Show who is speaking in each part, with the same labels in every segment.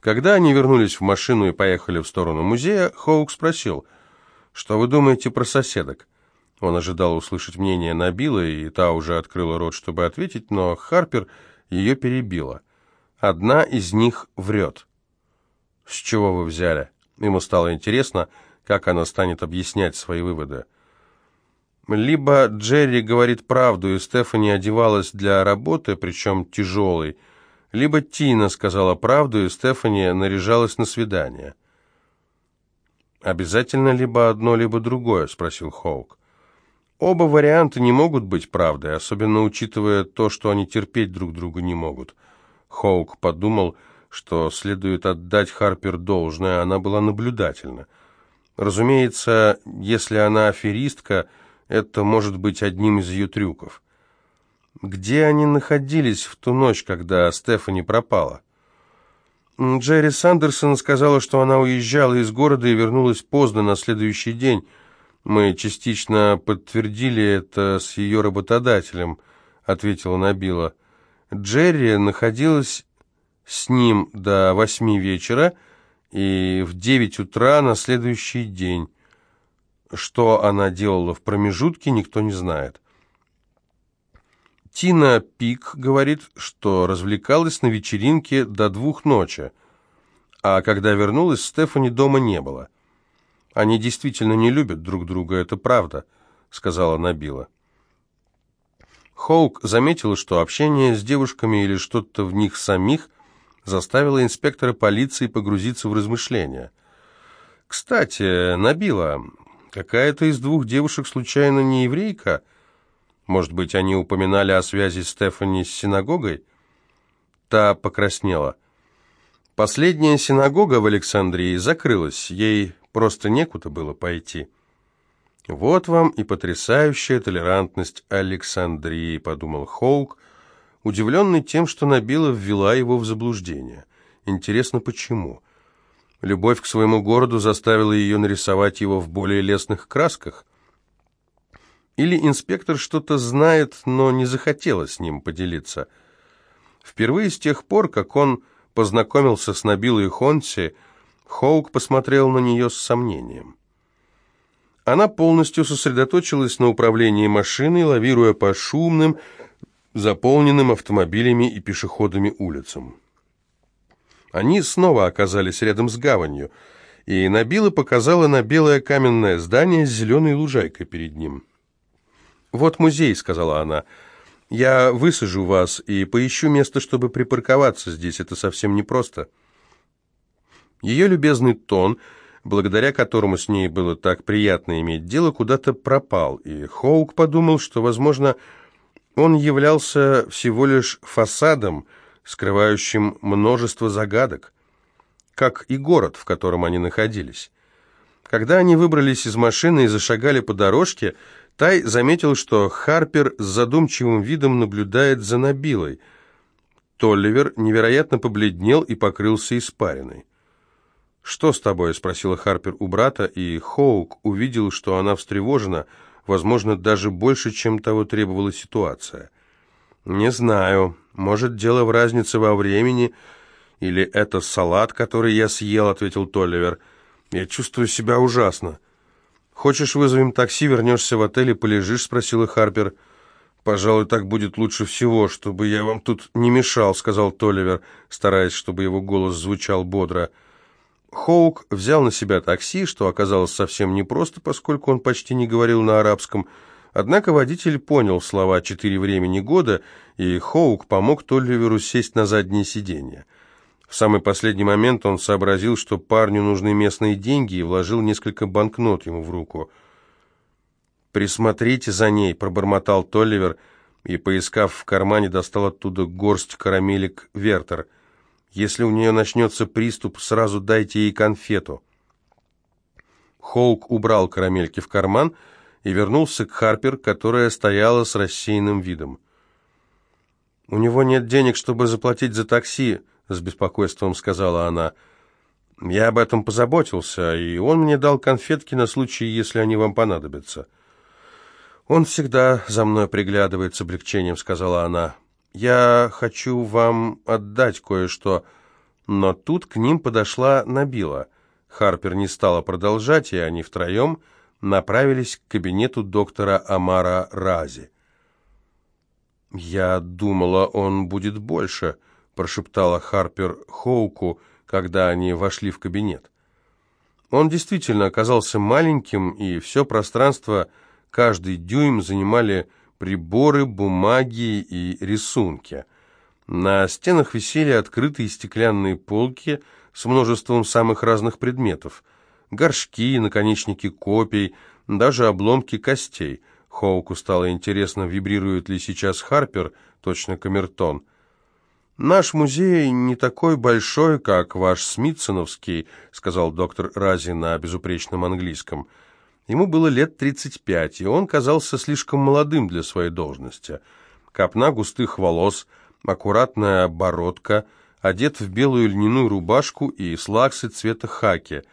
Speaker 1: Когда они вернулись в машину и поехали в сторону музея, Хоук спросил, «Что вы думаете про соседок?» Он ожидал услышать мнение Набила, и та уже открыла рот, чтобы ответить, но Харпер ее перебила. Одна из них врет. «С чего вы взяли?» Ему стало интересно, как она станет объяснять свои выводы. Либо Джерри говорит правду, и Стефани одевалась для работы, причем тяжелой, либо Тина сказала правду, и Стефани наряжалась на свидание. «Обязательно либо одно, либо другое?» — спросил Хоук. «Оба варианта не могут быть правдой, особенно учитывая то, что они терпеть друг друга не могут». Хоук подумал, что следует отдать Харпер должное, она была наблюдательна. Разумеется, если она аферистка, это может быть одним из ее трюков. Где они находились в ту ночь, когда Стефани пропала? Джерри Сандерсон сказала, что она уезжала из города и вернулась поздно на следующий день. Мы частично подтвердили это с ее работодателем, ответила Набила. Джерри находилась с ним до восьми вечера и в девять утра на следующий день. Что она делала в промежутке, никто не знает. Тина Пик говорит, что развлекалась на вечеринке до двух ночи, а когда вернулась, Стефани дома не было. «Они действительно не любят друг друга, это правда», — сказала Набила. Хоук заметила, что общение с девушками или что-то в них самих заставило инспектора полиции погрузиться в размышления. «Кстати, Набила, какая-то из двух девушек случайно не еврейка?» Может быть, они упоминали о связи Стефани с синагогой? Та покраснела. Последняя синагога в Александрии закрылась, ей просто некуда было пойти. «Вот вам и потрясающая толерантность Александрии», — подумал Хоук, удивленный тем, что Набила ввела его в заблуждение. Интересно, почему? Любовь к своему городу заставила ее нарисовать его в более лестных красках? Или инспектор что-то знает, но не захотела с ним поделиться. Впервые с тех пор, как он познакомился с Набилой Хонси, Хоук посмотрел на нее с сомнением. Она полностью сосредоточилась на управлении машиной, лавируя по шумным, заполненным автомобилями и пешеходами улицам. Они снова оказались рядом с гаванью, и Набила показала на белое каменное здание с зеленой лужайкой перед ним. «Вот музей», — сказала она. «Я высажу вас и поищу место, чтобы припарковаться здесь. Это совсем непросто». Ее любезный тон, благодаря которому с ней было так приятно иметь дело, куда-то пропал, и Хоук подумал, что, возможно, он являлся всего лишь фасадом, скрывающим множество загадок, как и город, в котором они находились. Когда они выбрались из машины и зашагали по дорожке, Тай заметил, что Харпер с задумчивым видом наблюдает за Набилой. Толливер невероятно побледнел и покрылся испариной. «Что с тобой?» — спросила Харпер у брата, и Хоук увидел, что она встревожена, возможно, даже больше, чем того требовала ситуация. «Не знаю. Может, дело в разнице во времени, или это салат, который я съел», — ответил Толливер. «Я чувствую себя ужасно». «Хочешь, вызовем такси, вернешься в отель и полежишь?» — спросила Харпер. «Пожалуй, так будет лучше всего, чтобы я вам тут не мешал», — сказал Толливер, стараясь, чтобы его голос звучал бодро. Хоук взял на себя такси, что оказалось совсем непросто, поскольку он почти не говорил на арабском. Однако водитель понял слова «четыре времени года», и Хоук помог Толливеру сесть на заднее сиденье. В самый последний момент он сообразил, что парню нужны местные деньги, и вложил несколько банкнот ему в руку. «Присмотрите за ней», — пробормотал Толливер, и, поискав в кармане, достал оттуда горсть карамелек «Вертер». «Если у нее начнется приступ, сразу дайте ей конфету». Хоук убрал карамельки в карман и вернулся к Харпер, которая стояла с рассеянным видом. «У него нет денег, чтобы заплатить за такси», с беспокойством сказала она. «Я об этом позаботился, и он мне дал конфетки на случай, если они вам понадобятся». «Он всегда за мной приглядывает с облегчением», — сказала она. «Я хочу вам отдать кое-что. Но тут к ним подошла Набила. Харпер не стала продолжать, и они втроем направились к кабинету доктора Амара Рази. «Я думала, он будет больше», — прошептала Харпер Хоуку, когда они вошли в кабинет. Он действительно оказался маленьким, и все пространство, каждый дюйм занимали приборы, бумаги и рисунки. На стенах висели открытые стеклянные полки с множеством самых разных предметов. Горшки, наконечники копий, даже обломки костей. Хоуку стало интересно, вибрирует ли сейчас Харпер, точно камертон. «Наш музей не такой большой, как ваш Смитсоновский», сказал доктор Рази на безупречном английском. Ему было лет 35, и он казался слишком молодым для своей должности. Копна густых волос, аккуратная бородка, одет в белую льняную рубашку и слаксы цвета хаки.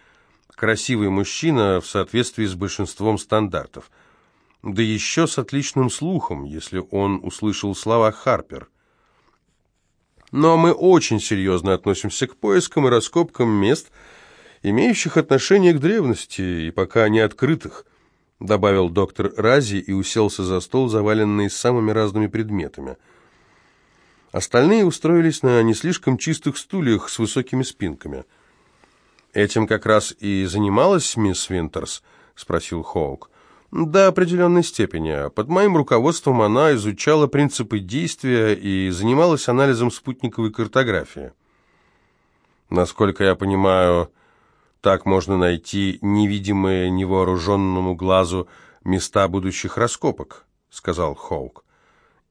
Speaker 1: Красивый мужчина в соответствии с большинством стандартов. Да еще с отличным слухом, если он услышал слова «Харпер». Но мы очень серьезно относимся к поискам и раскопкам мест, имеющих отношение к древности и пока не открытых, добавил доктор Рази и уселся за стол, заваленный самыми разными предметами. Остальные устроились на не слишком чистых стульях с высокими спинками. «Этим как раз и занималась мисс Винтерс?» — спросил Хоук. До определенной степени. Под моим руководством она изучала принципы действия и занималась анализом спутниковой картографии. Насколько я понимаю, так можно найти невидимые невооруженному глазу места будущих раскопок, сказал Хоук.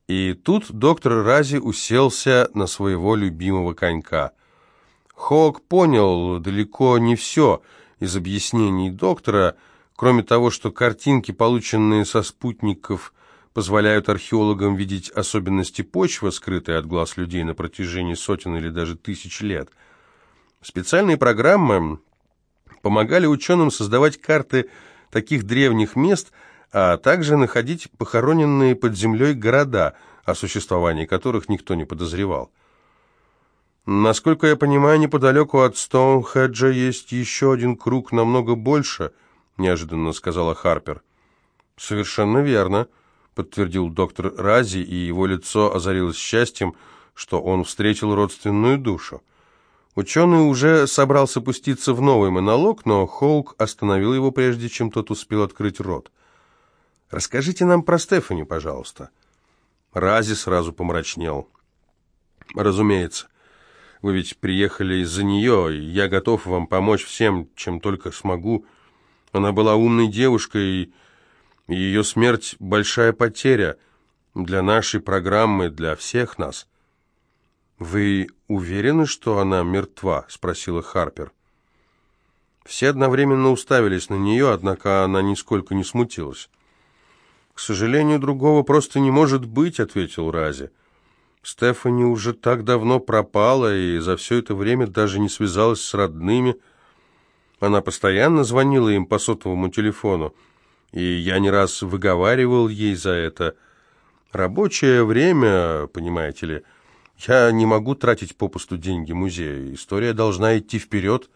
Speaker 1: И тут доктор Рази уселся на своего любимого конька. Хоук понял далеко не все из объяснений доктора, Кроме того, что картинки, полученные со спутников, позволяют археологам видеть особенности почвы, скрытые от глаз людей на протяжении сотен или даже тысяч лет. Специальные программы помогали ученым создавать карты таких древних мест, а также находить похороненные под землей города, о существовании которых никто не подозревал. Насколько я понимаю, неподалеку от Стоунхеджа есть еще один круг намного больше –— неожиданно сказала Харпер. «Совершенно верно», — подтвердил доктор Рази, и его лицо озарилось счастьем, что он встретил родственную душу. Ученый уже собрался пуститься в новый монолог, но Хоук остановил его, прежде чем тот успел открыть рот. «Расскажите нам про Стефани, пожалуйста». Рази сразу помрачнел. «Разумеется. Вы ведь приехали из-за нее, и я готов вам помочь всем, чем только смогу. Она была умной девушкой, и ее смерть – большая потеря для нашей программы, для всех нас. «Вы уверены, что она мертва?» – спросила Харпер. Все одновременно уставились на нее, однако она нисколько не смутилась. «К сожалению, другого просто не может быть», — ответил Рази. «Стефани уже так давно пропала и за все это время даже не связалась с родными». Она постоянно звонила им по сотовому телефону, и я не раз выговаривал ей за это. Рабочее время, понимаете ли, я не могу тратить попусту деньги музея. История должна идти вперед.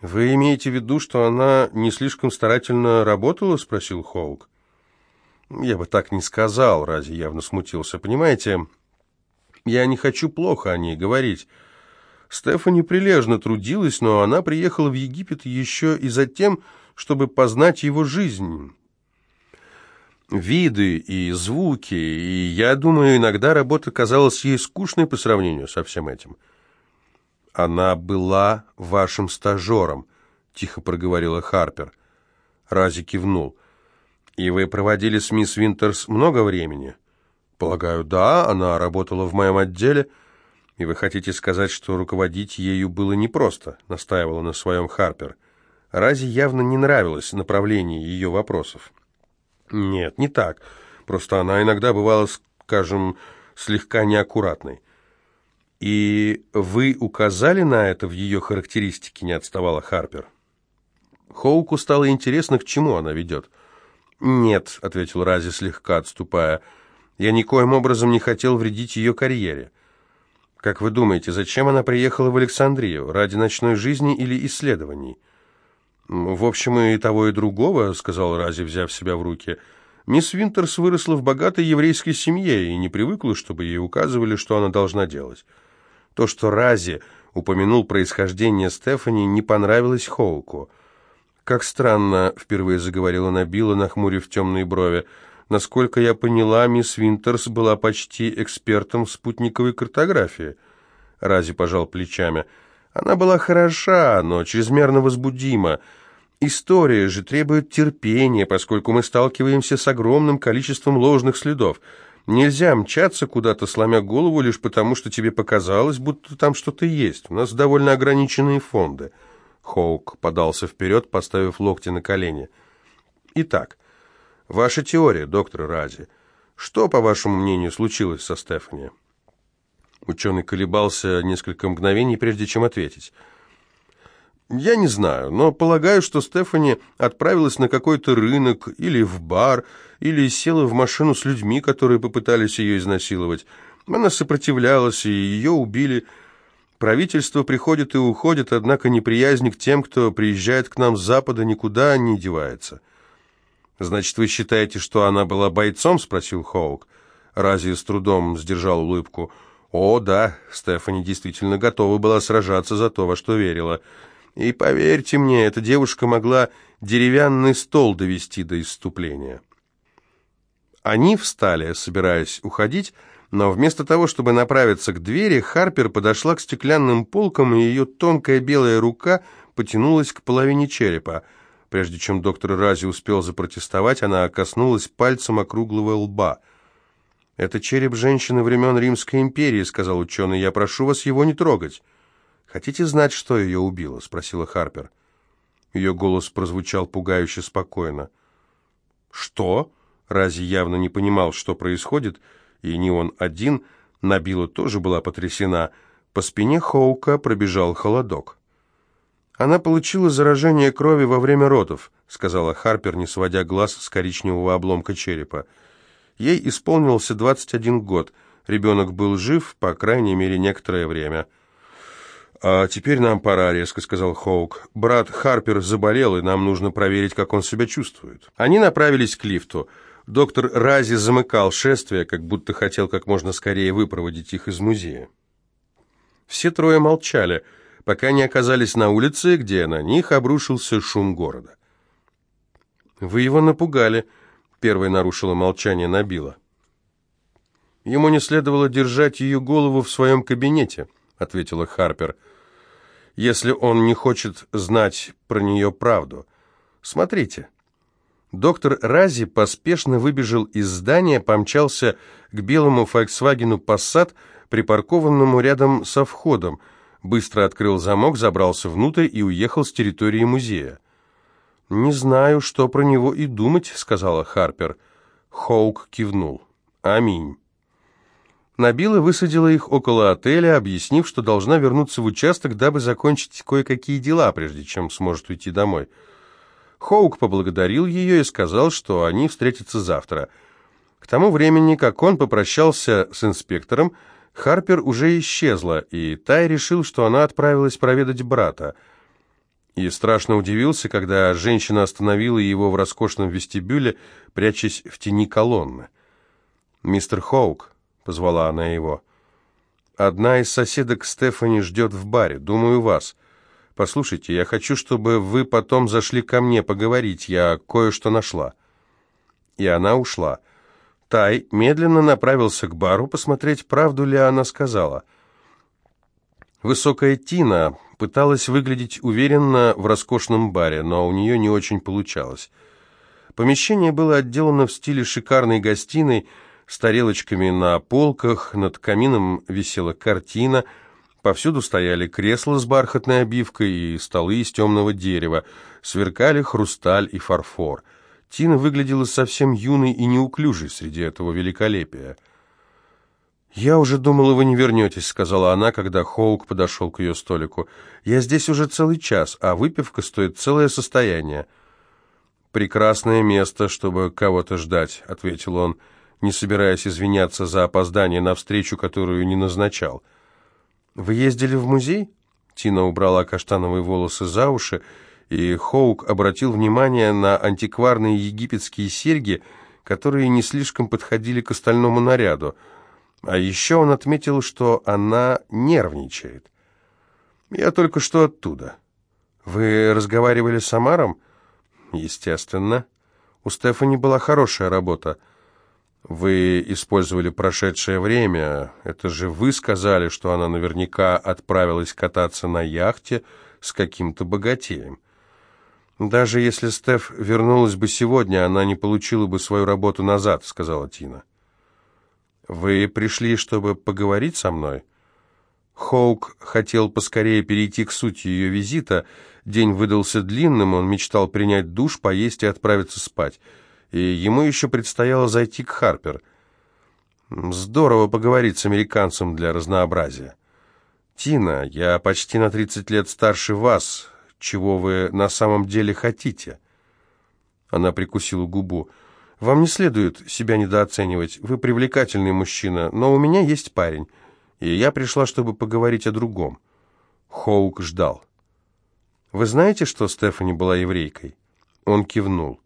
Speaker 1: «Вы имеете в виду, что она не слишком старательно работала?» — спросил Хоук. «Я бы так не сказал», — Рази явно смутился. «Понимаете, я не хочу плохо о ней говорить». Стефани прилежно трудилась, но она приехала в Египет еще и за тем, чтобы познать его жизнь. Виды и звуки, и, я думаю, иногда работа казалась ей скучной по сравнению со всем этим. «Она была вашим стажером», — тихо проговорила Харпер. Рази кивнул. «И вы проводили с мисс Винтерс много времени?» «Полагаю, да, она работала в моем отделе». «И вы хотите сказать, что руководить ею было непросто?» — настаивала на своем Харпер. Рази явно не нравилось направление ее вопросов. «Нет, не так. Просто она иногда бывала, скажем, слегка неаккуратной». «И вы указали на это в ее характеристике?» — не отставала Харпер. Хоуку стало интересно, к чему она ведет. «Нет», — ответил Рази, слегка отступая, — «я никоим образом не хотел вредить ее карьере». Как вы думаете, зачем она приехала в Александрию? Ради ночной жизни или исследований? В общем, и того, и другого, сказал Рази, взяв себя в руки. Мисс Винтерс выросла в богатой еврейской семье и не привыкла, чтобы ей указывали, что она должна делать. То, что Рази упомянул происхождение Стефани, не понравилось Хоуку. «Как странно», — впервые заговорила Набила, нахмурив темные брови, — Насколько я поняла, мисс Винтерс была почти экспертом в спутниковой картографии. Рази пожал плечами. Она была хороша, но чрезмерно возбудима. История же требует терпения, поскольку мы сталкиваемся с огромным количеством ложных следов. Нельзя мчаться куда-то, сломя голову, лишь потому, что тебе показалось, будто там что-то есть. У нас довольно ограниченные фонды. Хоук подался вперед, поставив локти на колени. Итак, Ваша теория, доктор Рази. Что, по вашему мнению, случилось со Стефани? Ученый колебался несколько мгновений, прежде чем ответить. Я не знаю, но полагаю, что Стефани отправилась на какой-то рынок или в бар, или села в машину с людьми, которые попытались ее изнасиловать. Она сопротивлялась, и ее убили. Правительство приходит и уходит, однако неприязнь к тем, кто приезжает к нам с запада, никуда не девается. «Значит, вы считаете, что она была бойцом?» — спросил Хоук. Рази с трудом сдержал улыбку. «О, да, Стефани действительно готова была сражаться за то, во что верила. И поверьте мне, эта девушка могла деревянный стол довести до исступления». Они встали, собираясь уходить, но вместо того, чтобы направиться к двери, Харпер подошла к стеклянным полкам, и ее тонкая белая рука потянулась к половине черепа — Прежде чем доктор Рази успел запротестовать, она коснулась пальцем округлого лба. «Это череп женщины времен Римской империи», — сказал ученый. «Я прошу вас его не трогать». «Хотите знать, что ее убило?» — спросила Харпер. Ее голос прозвучал пугающе спокойно. «Что?» — Рази явно не понимал, что происходит, и не он один. Набила тоже была потрясена. По спине Хоука пробежал холодок. «Она получила заражение крови во время родов», — сказала Харпер, не сводя глаз с коричневого обломка черепа. Ей исполнился 21 год. Ребенок был жив, по крайней мере, некоторое время. «А теперь нам пора», — резко сказал Хоук. «Брат Харпер заболел, и нам нужно проверить, как он себя чувствует». Они направились к лифту. Доктор Рази замыкал шествие, как будто хотел как можно скорее выпроводить их из музея. Все трое молчали — пока не оказались на улице, где на них обрушился шум города. «Вы его напугали», — первой нарушила молчание Набила. «Ему не следовало держать ее голову в своем кабинете», — ответила Харпер, «если он не хочет знать про нее правду. Смотрите». Доктор Рази поспешно выбежал из здания, помчался к белому «Фольксвагену Passat», припаркованному рядом со входом — быстро открыл замок, забрался внутрь и уехал с территории музея. «Не знаю, что про него и думать», — сказала Харпер. Хоук кивнул. «Аминь». Набила высадила их около отеля, объяснив, что должна вернуться в участок, дабы закончить кое-какие дела, прежде чем сможет уйти домой. Хоук поблагодарил ее и сказал, что они встретятся завтра. К тому времени, как он попрощался с инспектором, Харпер уже исчезла, и Тай решил, что она отправилась проведать брата. И страшно удивился, когда женщина остановила его в роскошном вестибюле, прячась в тени колонны. «Мистер Хоук», — позвала она его, — «одна из соседок Стефани ждет в баре, думаю, вас. Послушайте, я хочу, чтобы вы потом зашли ко мне поговорить, я кое-что нашла». И она ушла. Тай медленно направился к бару посмотреть, правду ли она сказала. Высокая Тина пыталась выглядеть уверенно в роскошном баре, но у нее не очень получалось. Помещение было отделано в стиле шикарной гостиной, с тарелочками на полках, над камином висела картина, повсюду стояли кресла с бархатной обивкой и столы из темного дерева, сверкали хрусталь и фарфор – Тина выглядела совсем юной и неуклюжей среди этого великолепия. «Я уже думала, вы не вернетесь», — сказала она, когда Хоук подошел к ее столику. «Я здесь уже целый час, а выпивка стоит целое состояние». «Прекрасное место, чтобы кого-то ждать», — ответил он, не собираясь извиняться за опоздание на встречу, которую не назначал. «Вы ездили в музей?» Тина убрала каштановые волосы за уши, и Хоук обратил внимание на антикварные египетские серьги, которые не слишком подходили к остальному наряду. А еще он отметил, что она нервничает. «Я только что оттуда». «Вы разговаривали с Амаром?» «Естественно. У Стефани была хорошая работа. Вы использовали прошедшее время. Это же вы сказали, что она наверняка отправилась кататься на яхте с каким-то богатеем. Даже если Стеф вернулась бы сегодня, она не получила бы свою работу назад», — сказала Тина. «Вы пришли, чтобы поговорить со мной?» Хоук хотел поскорее перейти к сути ее визита. День выдался длинным, он мечтал принять душ, поесть и отправиться спать. И ему еще предстояло зайти к Харпер. Здорово поговорить с американцем для разнообразия. «Тина, я почти на 30 лет старше вас. Чего вы на самом деле хотите?» Она прикусила губу. «Вам не следует себя недооценивать. Вы привлекательный мужчина, но у меня есть парень» и я пришла, чтобы поговорить о другом. Хоук ждал. «Вы знаете, что Стефани была еврейкой?» Он кивнул.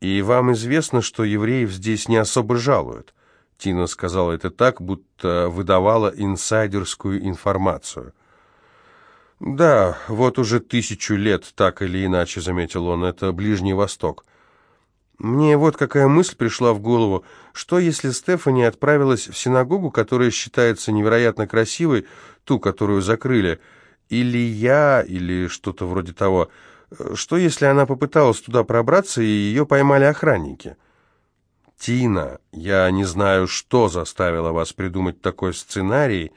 Speaker 1: «И вам известно, что евреев здесь не особо жалуют?» Тина сказала это так, будто выдавала инсайдерскую информацию. «Да, вот уже тысячу лет, так или иначе», — заметил он, — «это Ближний Восток. Мне вот какая мысль пришла в голову. Что, если Стефани отправилась в синагогу, которая считается невероятно красивой, ту, которую закрыли, или я, или что-то вроде того. Что, если она попыталась туда пробраться, и ее поймали охранники? Тина, я не знаю, что заставило вас придумать такой сценарий.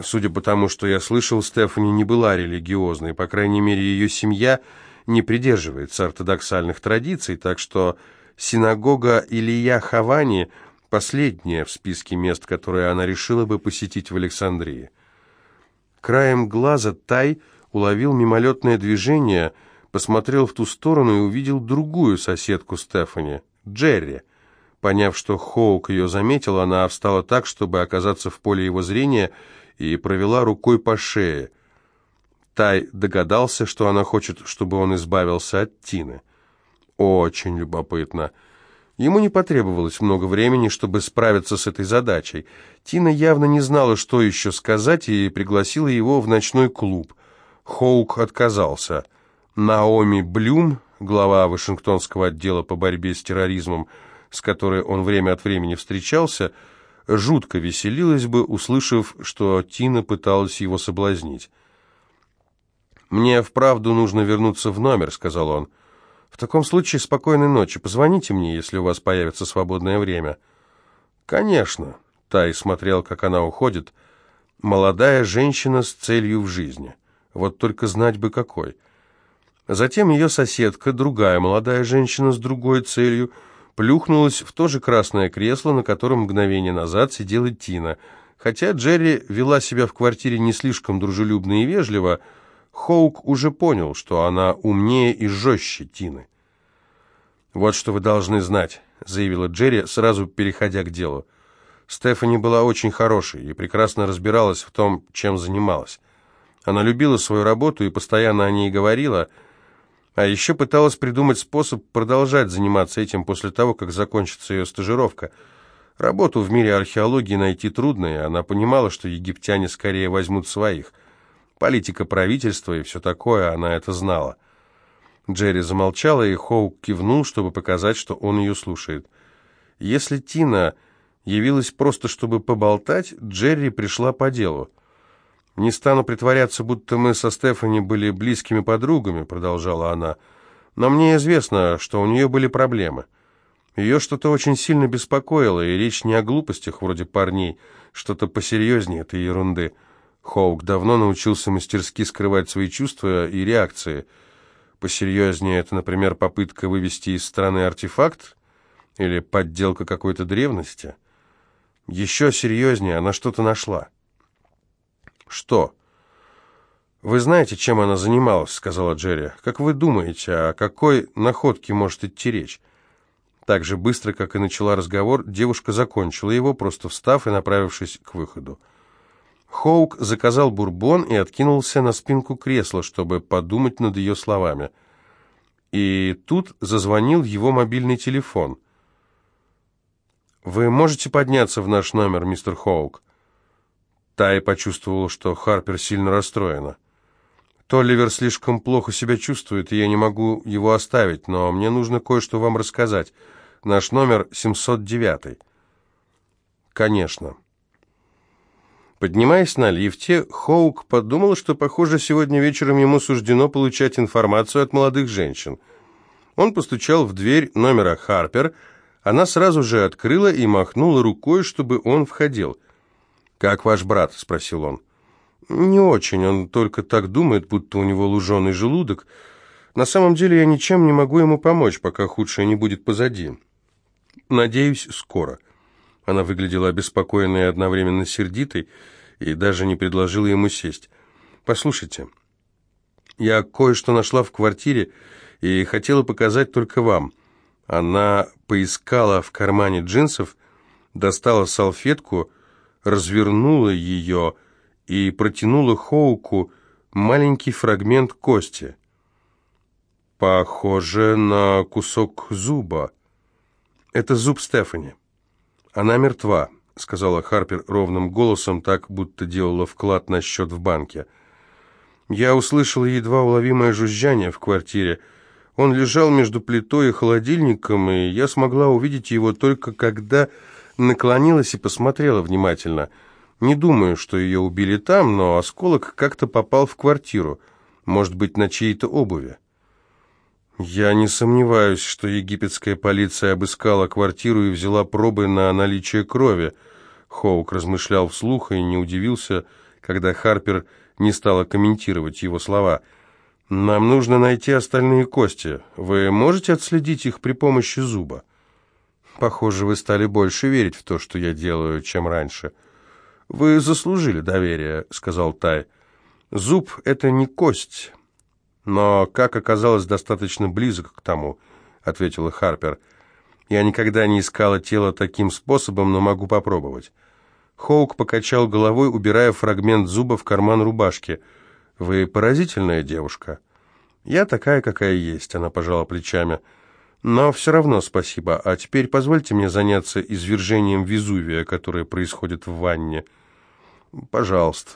Speaker 1: Судя по тому, что я слышал, Стефани не была религиозной, по крайней мере, ее семья не придерживается ортодоксальных традиций, так что синагога Илья Хавани – последняя в списке мест, которые она решила бы посетить в Александрии. Краем глаза Тай уловил мимолетное движение, посмотрел в ту сторону и увидел другую соседку Стефани – Джерри. Поняв, что Хоук ее заметил, она встала так, чтобы оказаться в поле его зрения, и провела рукой по шее. Тай догадался, что она хочет, чтобы он избавился от Тины. Очень любопытно. Ему не потребовалось много времени, чтобы справиться с этой задачей. Тина явно не знала, что еще сказать, и пригласила его в ночной клуб. Хоук отказался. Наоми Блюм, глава Вашингтонского отдела по борьбе с терроризмом, с которой он время от времени встречался, жутко веселилась бы, услышав, что Тина пыталась его соблазнить. «Мне вправду нужно вернуться в номер», — сказал он. «В таком случае спокойной ночи. Позвоните мне, если у вас появится свободное время». «Конечно», — Тай смотрел, как она уходит. «Молодая женщина с целью в жизни. Вот только знать бы какой». Затем ее соседка, другая молодая женщина с другой целью, плюхнулась в то же красное кресло, на котором мгновение назад сидела Тина. Хотя Джерри вела себя в квартире не слишком дружелюбно и вежливо, — Хоук уже понял, что она умнее и жестче Тины. «Вот что вы должны знать», — заявила Джерри, сразу переходя к делу. Стефани была очень хорошей и прекрасно разбиралась в том, чем занималась. Она любила свою работу и постоянно о ней говорила, а еще пыталась придумать способ продолжать заниматься этим после того, как закончится ее стажировка. Работу в мире археологии найти трудно, и она понимала, что египтяне скорее возьмут своих — Политика правительства и все такое, она это знала. Джерри замолчала, и Хоук кивнул, чтобы показать, что он ее слушает. Если Тина явилась просто, чтобы поболтать, Джерри пришла по делу. «Не стану притворяться, будто мы со Стефани были близкими подругами», — продолжала она. «Но мне известно, что у нее были проблемы. Ее что-то очень сильно беспокоило, и речь не о глупостях вроде парней, что-то посерьезнее этой ерунды». Хоук давно научился мастерски скрывать свои чувства и реакции. Посерьезнее это, например, попытка вывести из страны артефакт или подделка какой-то древности. Еще серьезнее она что-то нашла. «Что?» «Вы знаете, чем она занималась?» — сказала Джерри. «Как вы думаете, о какой находке может идти речь?» Так же быстро, как и начала разговор, девушка закончила его, просто встав и направившись к выходу. Хоук заказал бурбон и откинулся на спинку кресла, чтобы подумать над ее словами. И тут зазвонил его мобильный телефон. «Вы можете подняться в наш номер, мистер Хоук?» Тай почувствовал, что Харпер сильно расстроена. «Толливер слишком плохо себя чувствует, и я не могу его оставить, но мне нужно кое-что вам рассказать. Наш номер 709». «Конечно». Поднимаясь на лифте, Хоук подумал, что, похоже, сегодня вечером ему суждено получать информацию от молодых женщин. Он постучал в дверь номера Харпер, она сразу же открыла и махнула рукой, чтобы он входил. «Как ваш брат?» — спросил он. «Не очень, он только так думает, будто у него луженый желудок. На самом деле я ничем не могу ему помочь, пока худшее не будет позади. Надеюсь, скоро». Она выглядела обеспокоенной и одновременно сердитой, и даже не предложила ему сесть. «Послушайте, я кое-что нашла в квартире и хотела показать только вам». Она поискала в кармане джинсов, достала салфетку, развернула ее и протянула Хоуку маленький фрагмент кости. «Похоже на кусок зуба. Это зуб Стефани». «Она мертва», — сказала Харпер ровным голосом, так, будто делала вклад на счет в банке. Я услышала едва уловимое жужжание в квартире. Он лежал между плитой и холодильником, и я смогла увидеть его только когда наклонилась и посмотрела внимательно. Не думаю, что ее убили там, но осколок как-то попал в квартиру, может быть, на чьей-то обуви. Я не сомневаюсь, что египетская полиция обыскала квартиру и взяла пробы на наличие крови. Хоук размышлял вслух и не удивился, когда Харпер не стала комментировать его слова. «Нам нужно найти остальные кости. Вы можете отследить их при помощи зуба?» «Похоже, вы стали больше верить в то, что я делаю, чем раньше». «Вы заслужили доверие», — сказал Тай. «Зуб — это не кость, но, как оказалось, достаточно близок к тому, ответила Харпер. Я никогда не искала тело таким способом, но могу попробовать. Хоук покачал головой, убирая фрагмент зуба в карман рубашки. Вы поразительная девушка. Я такая, какая есть, она пожала плечами. Но все равно спасибо. А теперь позвольте мне заняться извержением Везувия, которое происходит в ванне. Пожалуйста.